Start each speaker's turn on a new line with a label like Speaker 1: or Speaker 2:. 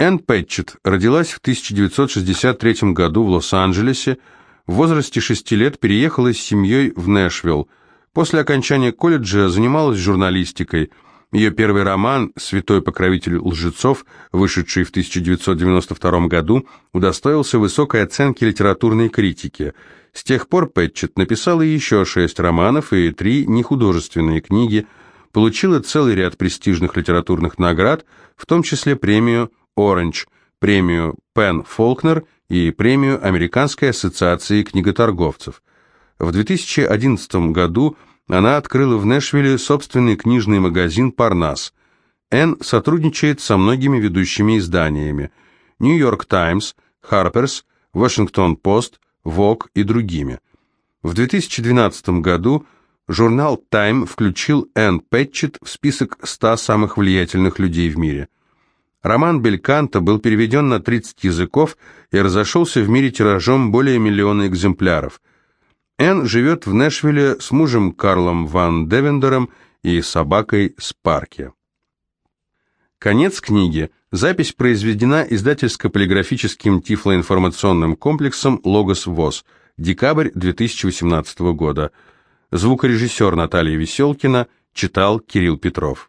Speaker 1: Энн Пэтчет родилась в 1963 году в Лос-Анджелесе, в возрасте 6 лет переехала с семьей в Нэшвилл. После окончания колледжа занималась журналистикой. Ее первый роман «Святой покровитель лжецов», вышедший в 1992 году, удостоился высокой оценки литературной критики. С тех пор Пэтчет написала еще шесть романов и три нехудожественные книги, получила целый ряд престижных литературных наград, в том числе премию «Оранж», премию «Пен Фолкнер» и премию Американской ассоциации книготорговцев. В 2011 году она открыла в Нэшвилле собственный книжный магазин «Парнас». Энн сотрудничает со многими ведущими изданиями «Нью-Йорк Таймс», «Харперс», «Вашингтон-Пост», «Вог» и другими. В 2012 году журнал «Тайм» включил Энн Пэтчет в список 100 самых влиятельных людей в мире. Роман Бельканта был переведен на 30 языков и разошелся в мире тиражом более миллиона экземпляров. Энн живет в Нэшвилле с мужем Карлом Ван Девендером и собакой Спарки. Конец книги. Запись произведена издательско-полиграфическим тифлоинформационным комплексом «Логос ВОЗ». Декабрь 2018 года. Звукорежиссер Наталья Веселкина читал Кирилл Петров.